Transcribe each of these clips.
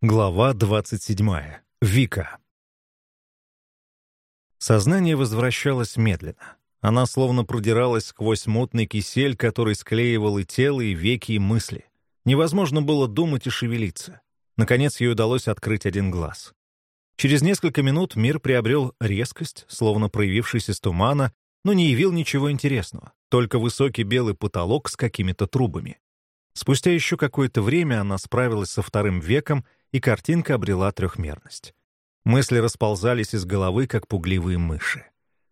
Глава 27. Вика. Сознание возвращалось медленно. Она словно продиралась сквозь мутный кисель, который склеивал и тело, и веки, и мысли. Невозможно было думать и шевелиться. Наконец ей удалось открыть один глаз. Через несколько минут мир приобрел резкость, словно проявившись из тумана, но не явил ничего интересного, только высокий белый потолок с какими-то трубами. Спустя еще какое-то время она справилась со вторым веком — и картинка обрела трехмерность. Мысли расползались из головы, как пугливые мыши.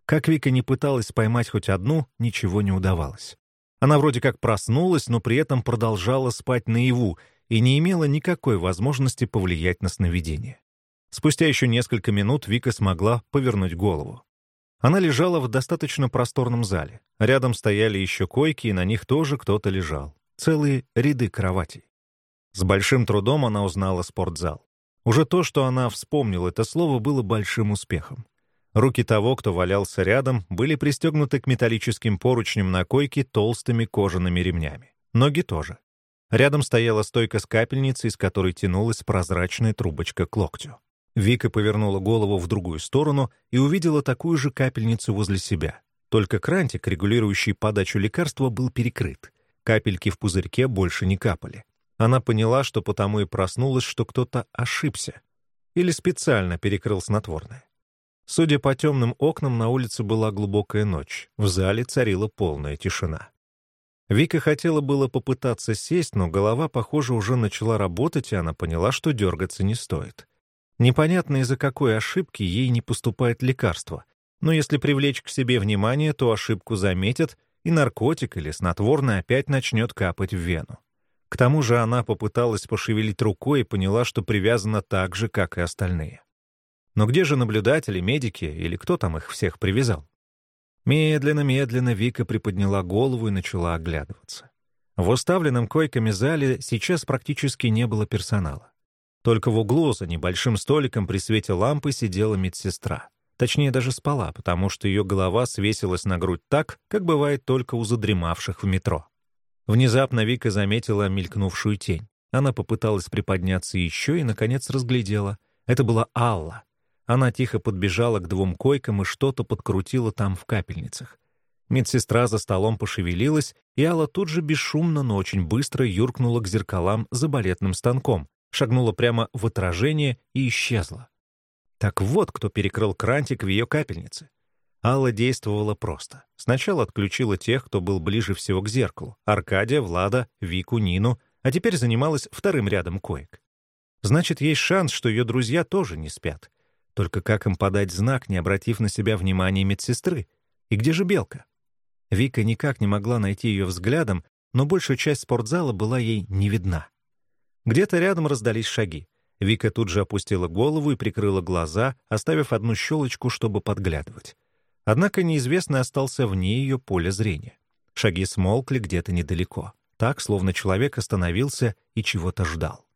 Как Вика не пыталась поймать хоть одну, ничего не удавалось. Она вроде как проснулась, но при этом продолжала спать наяву и не имела никакой возможности повлиять на сновидение. Спустя еще несколько минут Вика смогла повернуть голову. Она лежала в достаточно просторном зале. Рядом стояли еще койки, и на них тоже кто-то лежал. Целые ряды кроватей. С большим трудом она узнала спортзал. Уже то, что она вспомнила это слово, было большим успехом. Руки того, кто валялся рядом, были пристегнуты к металлическим поручням на койке толстыми кожаными ремнями. Ноги тоже. Рядом стояла стойка с капельницей, из которой тянулась прозрачная трубочка к локтю. Вика повернула голову в другую сторону и увидела такую же капельницу возле себя. Только крантик, регулирующий подачу лекарства, был перекрыт. Капельки в пузырьке больше не капали. Она поняла, что потому и проснулась, что кто-то ошибся или специально перекрыл снотворное. Судя по темным окнам, на улице была глубокая ночь. В зале царила полная тишина. Вика хотела было попытаться сесть, но голова, похоже, уже начала работать, и она поняла, что дергаться не стоит. Непонятно, из-за какой ошибки ей не поступает лекарство. Но если привлечь к себе внимание, то ошибку заметят, и наркотик или снотворное опять начнет капать в вену. К тому же она попыталась пошевелить рукой и поняла, что привязана так же, как и остальные. Но где же наблюдатели, медики или кто там их всех привязал? Медленно-медленно Вика приподняла голову и начала оглядываться. В уставленном койками зале сейчас практически не было персонала. Только в углу за небольшим столиком при свете лампы сидела медсестра. Точнее, даже спала, потому что ее голова свесилась на грудь так, как бывает только у задремавших в метро. Внезапно Вика заметила мелькнувшую тень. Она попыталась приподняться еще и, наконец, разглядела. Это была Алла. Она тихо подбежала к двум койкам и что-то подкрутила там в капельницах. Медсестра за столом пошевелилась, и Алла тут же бесшумно, но очень быстро юркнула к зеркалам за балетным станком, шагнула прямо в отражение и исчезла. Так вот, кто перекрыл крантик в ее капельнице. Алла действовала просто. Сначала отключила тех, кто был ближе всего к зеркалу — Аркадия, Влада, Вику, Нину, а теперь занималась вторым рядом коек. Значит, есть шанс, что ее друзья тоже не спят. Только как им подать знак, не обратив на себя внимания медсестры? И где же Белка? Вика никак не могла найти ее взглядом, но большая часть спортзала была ей не видна. Где-то рядом раздались шаги. Вика тут же опустила голову и прикрыла глаза, оставив одну щелочку, чтобы подглядывать. Однако неизвестный остался вне ее поля зрения. Шаги смолкли где-то недалеко, так, словно человек остановился и чего-то ждал.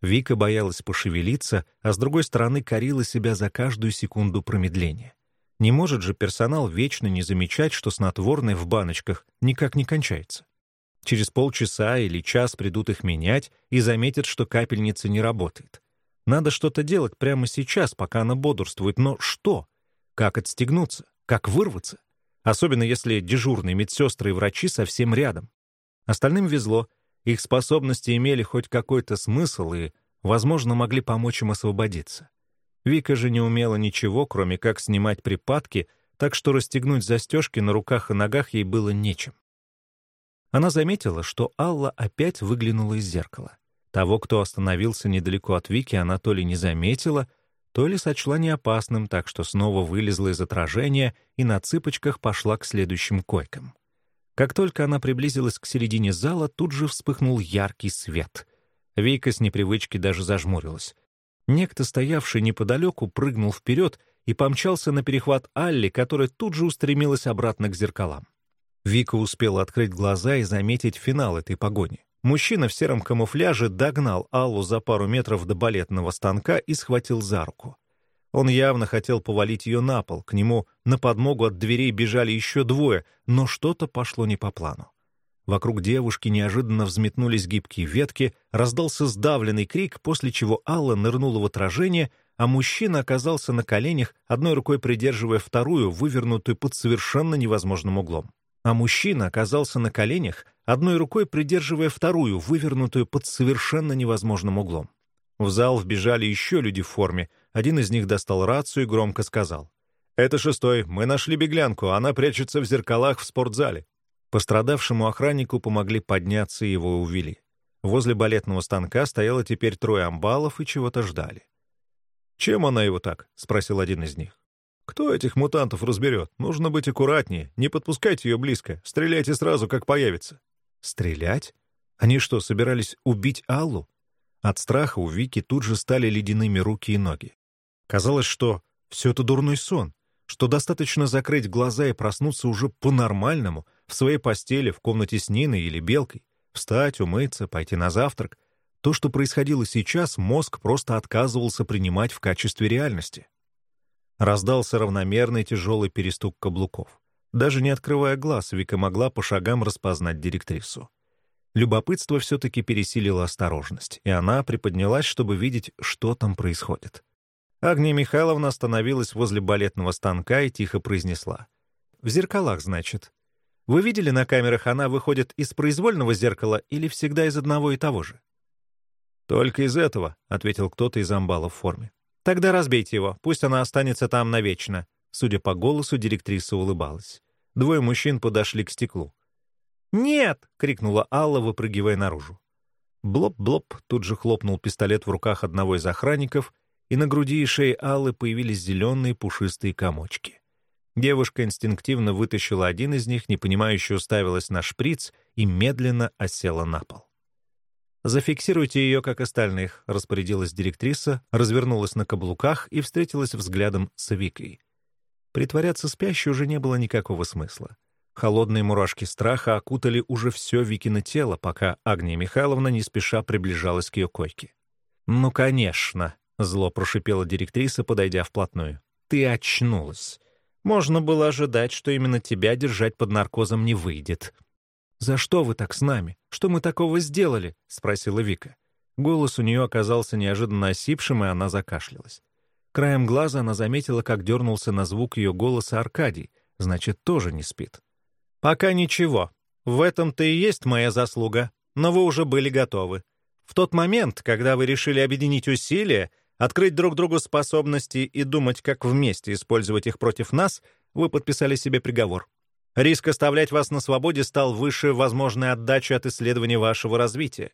Вика боялась пошевелиться, а с другой стороны корила себя за каждую секунду промедления. Не может же персонал вечно не замечать, что снотворное в баночках никак не кончается. Через полчаса или час придут их менять и заметят, что капельница не работает. Надо что-то делать прямо сейчас, пока она бодрствует, но что? Как отстегнуться? Как вырваться? Особенно если дежурные медсестры и врачи совсем рядом. Остальным везло, их способности имели хоть какой-то смысл и, возможно, могли помочь им освободиться. Вика же не умела ничего, кроме как снимать припадки, так что расстегнуть застежки на руках и ногах ей было нечем. Она заметила, что Алла опять выглянула из зеркала. Того, кто остановился недалеко от Вики, она то ли не заметила, то ли сочла неопасным, так что снова вылезла из отражения и на цыпочках пошла к следующим койкам. Как только она приблизилась к середине зала, тут же вспыхнул яркий свет. Вейка с непривычки даже зажмурилась. Некто, стоявший неподалеку, прыгнул вперед и помчался на перехват Алли, которая тут же устремилась обратно к зеркалам. Вика успела открыть глаза и заметить финал этой погони. Мужчина в сером камуфляже догнал Аллу за пару метров до балетного станка и схватил за руку. Он явно хотел повалить ее на пол, к нему на подмогу от дверей бежали еще двое, но что-то пошло не по плану. Вокруг девушки неожиданно взметнулись гибкие ветки, раздался сдавленный крик, после чего Алла нырнула в отражение, а мужчина оказался на коленях, одной рукой придерживая вторую, вывернутую под совершенно невозможным углом. А мужчина оказался на коленях, одной рукой придерживая вторую, вывернутую под совершенно невозможным углом. В зал вбежали еще люди в форме. Один из них достал рацию и громко сказал. «Это шестой. Мы нашли беглянку. Она прячется в зеркалах в спортзале». Пострадавшему охраннику помогли подняться и его увели. Возле балетного станка стояло теперь трое амбалов и чего-то ждали. «Чем она его так?» — спросил один из них. «Кто этих мутантов разберет? Нужно быть аккуратнее. Не подпускайте ее близко. Стреляйте сразу, как появится». «Стрелять? Они что, собирались убить Аллу?» От страха у Вики тут же стали ледяными руки и ноги. Казалось, что все это дурной сон, что достаточно закрыть глаза и проснуться уже по-нормальному, в своей постели, в комнате с Ниной или Белкой, встать, умыться, пойти на завтрак. То, что происходило сейчас, мозг просто отказывался принимать в качестве реальности. Раздался равномерный тяжелый перестук каблуков. Даже не открывая глаз, Вика могла по шагам распознать директрису. Любопытство все-таки пересилило осторожность, и она приподнялась, чтобы видеть, что там происходит. Агния Михайловна остановилась возле балетного станка и тихо произнесла. «В зеркалах, значит. Вы видели на камерах, она выходит из произвольного зеркала или всегда из одного и того же? «Только из этого», — ответил кто-то из амбала в форме. «Тогда разбейте его, пусть она останется там навечно». Судя по голосу, директриса улыбалась. Двое мужчин подошли к стеклу. «Нет!» — крикнула Алла, выпрыгивая наружу. Блоп-блоп тут же хлопнул пистолет в руках одного из охранников, и на груди и шее Аллы появились зеленые пушистые комочки. Девушка инстинктивно вытащила один из них, непонимающе уставилась на шприц и медленно осела на пол. «Зафиксируйте ее, как остальных», — распорядилась директриса, развернулась на каблуках и встретилась взглядом с Викой. Притворяться спящей уже не было никакого смысла. Холодные мурашки страха окутали уже все Викино тело, пока Агния Михайловна не спеша приближалась к ее койке. «Ну, конечно», — зло прошипела директриса, подойдя вплотную. «Ты очнулась. Можно было ожидать, что именно тебя держать под наркозом не выйдет. «За что вы так с нами? Что мы такого сделали?» — спросила Вика. Голос у нее оказался неожиданно осипшим, и она закашлялась. Краем глаза она заметила, как дернулся на звук ее голоса Аркадий, значит, тоже не спит. «Пока ничего. В этом-то и есть моя заслуга. Но вы уже были готовы. В тот момент, когда вы решили объединить усилия, открыть друг другу способности и думать, как вместе использовать их против нас, вы подписали себе приговор. Риск оставлять вас на свободе стал выше возможной отдачи от исследования вашего развития.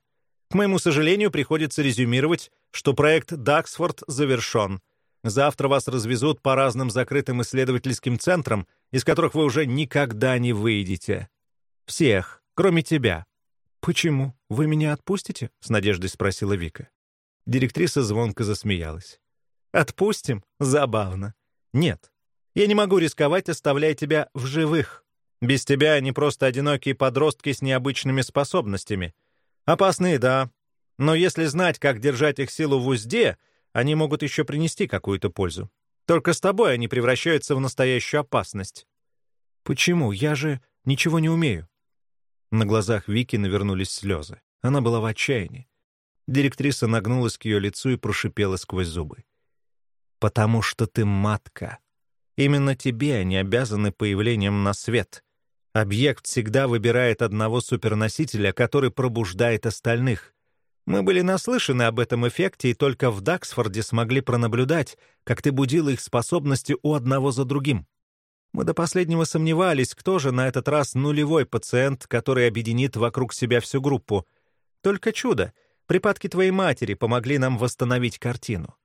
К моему сожалению, приходится резюмировать, что проект «Даксфорд» завершен. Завтра вас развезут по разным закрытым исследовательским центрам, из которых вы уже никогда не выйдете. Всех, кроме тебя. «Почему? Вы меня отпустите?» — с надеждой спросила Вика. Директриса звонко засмеялась. «Отпустим? Забавно. Нет. Я не могу рисковать, оставляя тебя в живых. Без тебя они просто одинокие подростки с необычными способностями. Опасные, да. Но если знать, как держать их силу в узде, они могут еще принести какую-то пользу. Только с тобой они превращаются в настоящую опасность. Почему? Я же ничего не умею. На глазах Вики навернулись слезы. Она была в отчаянии. Директриса нагнулась к ее лицу и прошипела сквозь зубы. «Потому что ты матка. Именно тебе они обязаны появлением на свет. Объект всегда выбирает одного суперносителя, который пробуждает остальных. Мы были наслышаны об этом эффекте и только в Даксфорде смогли пронаблюдать, как ты будила их способности у одного за другим. Мы до последнего сомневались, кто же на этот раз нулевой пациент, который объединит вокруг себя всю группу. Только чудо — Припадки твоей матери помогли нам восстановить картину.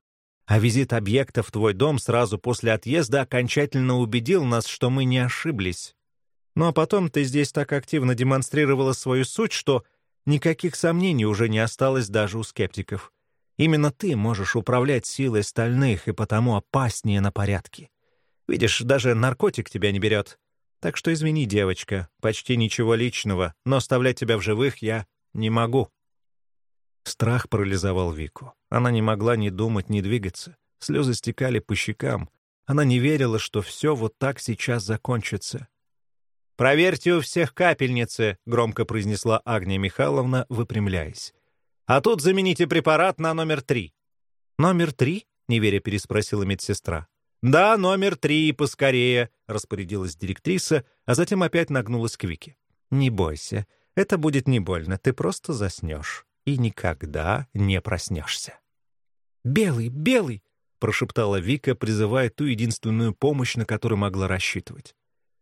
А визит объекта в твой дом сразу после отъезда окончательно убедил нас, что мы не ошиблись. Ну а потом ты здесь так активно демонстрировала свою суть, что никаких сомнений уже не осталось даже у скептиков. Именно ты можешь управлять силой стальных и потому опаснее на порядке. Видишь, даже наркотик тебя не берет. Так что извини, девочка, почти ничего личного, но оставлять тебя в живых я не могу. Страх парализовал Вику. Она не могла ни думать, ни двигаться. Слезы стекали по щекам. Она не верила, что все вот так сейчас закончится. «Проверьте у всех капельницы», — громко произнесла Агния Михайловна, выпрямляясь. «А тут замените препарат на номер три». «Номер три?» — неверя переспросила медсестра. «Да, номер три, поскорее», — распорядилась директриса, а затем опять нагнулась к Вике. «Не бойся, это будет не больно, ты просто заснешь и никогда не проснешься». «Белый, белый!» — прошептала Вика, призывая ту единственную помощь, на которую могла рассчитывать.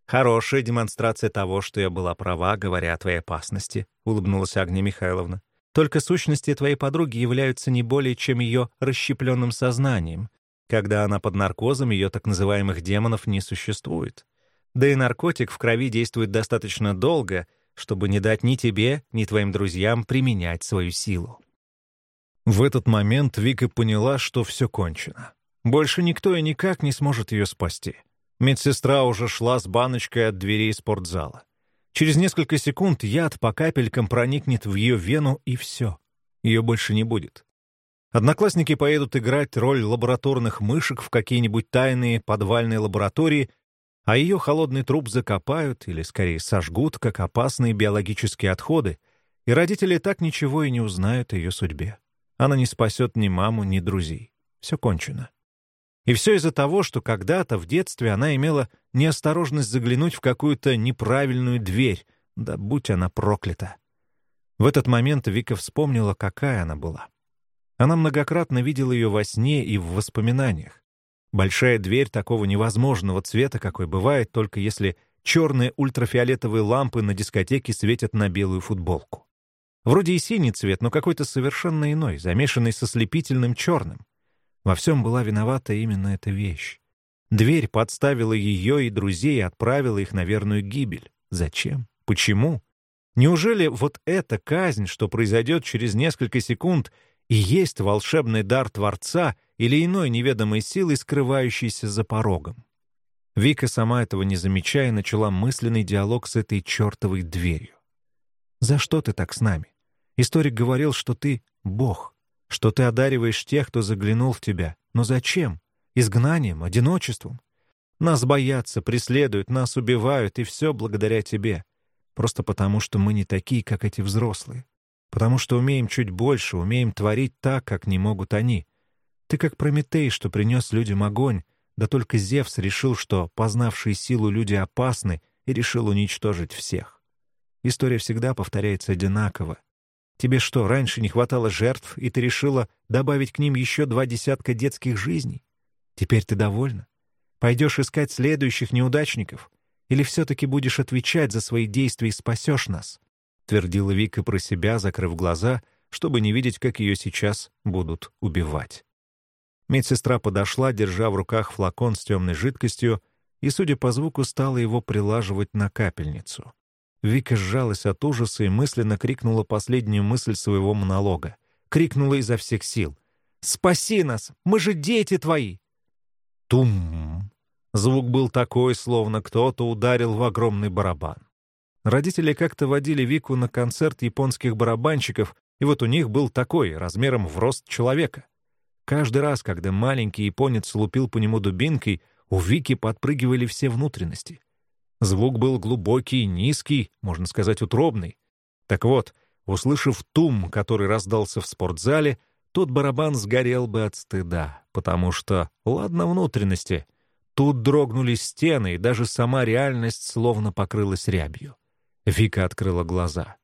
«Хорошая демонстрация того, что я была права, говоря о твоей опасности», — улыбнулась Агния Михайловна. «Только сущности твоей подруги являются не более чем ее расщепленным сознанием. Когда она под наркозом, ее так называемых демонов не существует. Да и наркотик в крови действует достаточно долго, чтобы не дать ни тебе, ни твоим друзьям применять свою силу». В этот момент Вика поняла, что все кончено. Больше никто и никак не сможет ее спасти. Медсестра уже шла с баночкой от дверей спортзала. Через несколько секунд яд по капелькам проникнет в ее вену, и все. Ее больше не будет. Одноклассники поедут играть роль лабораторных мышек в какие-нибудь тайные подвальные лаборатории, а ее холодный труп закопают или, скорее, сожгут, как опасные биологические отходы, и родители так ничего и не узнают о ее судьбе. Она не спасет ни маму, ни друзей. Все кончено. И все из-за того, что когда-то в детстве она имела неосторожность заглянуть в какую-то неправильную дверь, да будь она проклята. В этот момент Вика вспомнила, какая она была. Она многократно видела ее во сне и в воспоминаниях. Большая дверь такого невозможного цвета, какой бывает только если черные ультрафиолетовые лампы на дискотеке светят на белую футболку. Вроде и синий цвет, но какой-то совершенно иной, замешанный со слепительным черным. Во всем была виновата именно эта вещь. Дверь подставила ее и друзей и отправила их на верную гибель. Зачем? Почему? Неужели вот эта казнь, что произойдет через несколько секунд, и есть волшебный дар Творца или иной неведомой силы, скрывающейся за порогом? Вика, сама этого не замечая, начала мысленный диалог с этой чертовой дверью. «За что ты так с нами? Историк говорил, что ты — Бог, что ты одариваешь тех, кто заглянул в тебя. Но зачем? Изгнанием, одиночеством? Нас боятся, преследуют, нас убивают, и все благодаря тебе. Просто потому, что мы не такие, как эти взрослые. Потому что умеем чуть больше, умеем творить так, как не могут они. Ты как Прометей, что принес людям огонь, да только Зевс решил, что познавшие силу люди опасны, и решил уничтожить всех. История всегда повторяется одинаково. Тебе что, раньше не хватало жертв, и ты решила добавить к ним еще два десятка детских жизней? Теперь ты довольна? Пойдешь искать следующих неудачников? Или все-таки будешь отвечать за свои действия и спасешь нас?» — твердила Вика про себя, закрыв глаза, чтобы не видеть, как ее сейчас будут убивать. Медсестра подошла, держа в руках флакон с темной жидкостью, и, судя по звуку, стала его прилаживать на капельницу. Вика сжалась от ужаса и мысленно крикнула последнюю мысль своего монолога. Крикнула изо всех сил. «Спаси нас! Мы же дети твои!» Тум! Звук был такой, словно кто-то ударил в огромный барабан. Родители как-то водили Вику на концерт японских барабанщиков, и вот у них был такой, размером в рост человека. Каждый раз, когда маленький японец лупил по нему дубинкой, у Вики подпрыгивали все внутренности. Звук был глубокий, низкий, можно сказать, утробный. Так вот, услышав тум, который раздался в спортзале, тот барабан сгорел бы от стыда, потому что, ладно внутренности, тут дрогнули стены, и даже сама реальность словно покрылась рябью. Вика открыла глаза.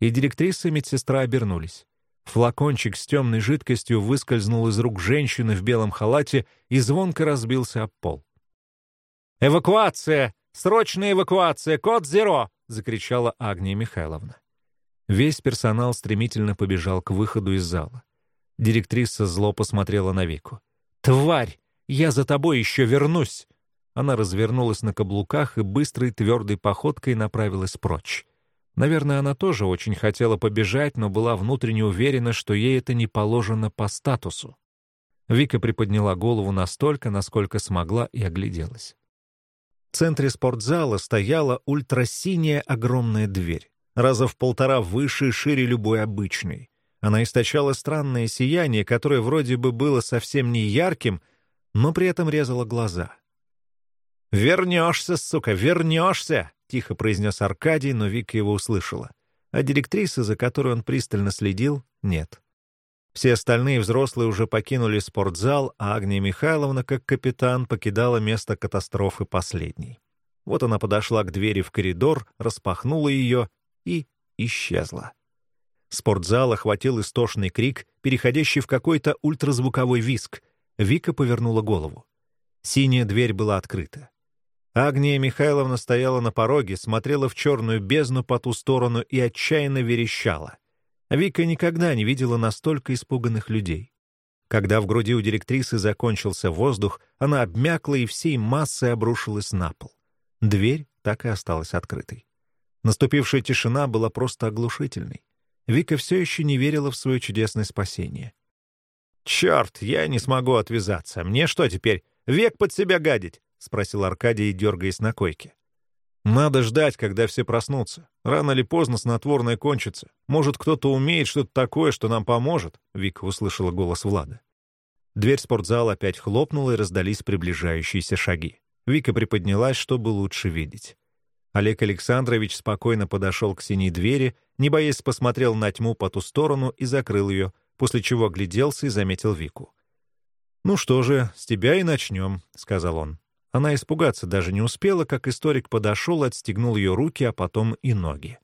И директриса и медсестра обернулись. Флакончик с темной жидкостью выскользнул из рук женщины в белом халате и звонко разбился об пол. «Эвакуация!» «Срочная эвакуация! Код Зеро!» — закричала Агния Михайловна. Весь персонал стремительно побежал к выходу из зала. Директриса зло посмотрела на Вику. «Тварь! Я за тобой еще вернусь!» Она развернулась на каблуках и быстрой твердой походкой направилась прочь. Наверное, она тоже очень хотела побежать, но была внутренне уверена, что ей это не положено по статусу. Вика приподняла голову настолько, насколько смогла, и огляделась. В центре спортзала стояла ультрасиняя огромная дверь, раза в полтора выше и шире любой обычной. Она источала странное сияние, которое вроде бы было совсем не ярким, но при этом резало глаза. «Вернешься, сука, вернешься!» тихо произнес Аркадий, но Вика его услышала. А директрисы, за которой он пристально следил, нет. Все остальные взрослые уже покинули спортзал, а Агния Михайловна, как капитан, покидала место катастрофы последней. Вот она подошла к двери в коридор, распахнула ее и исчезла. Спортзал охватил истошный крик, переходящий в какой-то ультразвуковой виск. Вика повернула голову. Синяя дверь была открыта. Агния Михайловна стояла на пороге, смотрела в черную бездну по ту сторону и отчаянно верещала. Вика никогда не видела настолько испуганных людей. Когда в груди у директрисы закончился воздух, она обмякла и всей массой обрушилась на пол. Дверь так и осталась открытой. Наступившая тишина была просто оглушительной. Вика все еще не верила в свое чудесное спасение. «Черт, я не смогу отвязаться. Мне что теперь, век под себя гадить?» — спросил Аркадий, дергаясь на койке. «Надо ждать, когда все проснутся. Рано или поздно снотворное кончится. Может, кто-то умеет что-то такое, что нам поможет?» — Вика услышала голос Влада. Дверь спортзала опять хлопнула, и раздались приближающиеся шаги. Вика приподнялась, чтобы лучше видеть. Олег Александрович спокойно подошел к синей двери, не боясь посмотрел на тьму по ту сторону и закрыл ее, после чего огляделся и заметил Вику. «Ну что же, с тебя и начнем», — сказал он. Она испугаться даже не успела, как историк подошел, отстегнул ее руки, а потом и ноги.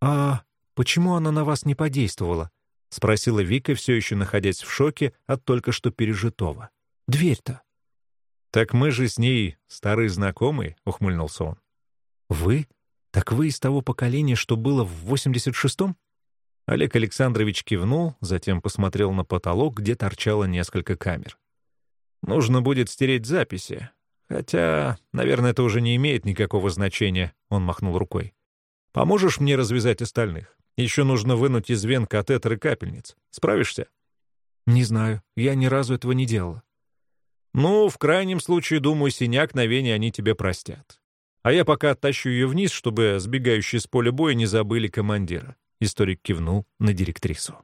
«А почему она на вас не подействовала?» — спросила Вика, все еще находясь в шоке от только что пережитого. «Дверь-то». «Так мы же с ней старые знакомые», — ухмыльнулся он. «Вы? Так вы из того поколения, что было в 86-м?» Олег Александрович кивнул, затем посмотрел на потолок, где торчало несколько камер. «Нужно будет стереть записи, Хотя, наверное, это уже не имеет никакого значения, он махнул рукой. Поможешь мне развязать остальных? Еще нужно вынуть из вен катетер и капельниц. Справишься? Не знаю, я ни разу этого не делала. Ну, в крайнем случае, думаю, синяк на вене они тебе простят. А я пока оттащу ее вниз, чтобы сбегающие с поля боя не забыли командира. Историк кивнул на директрису.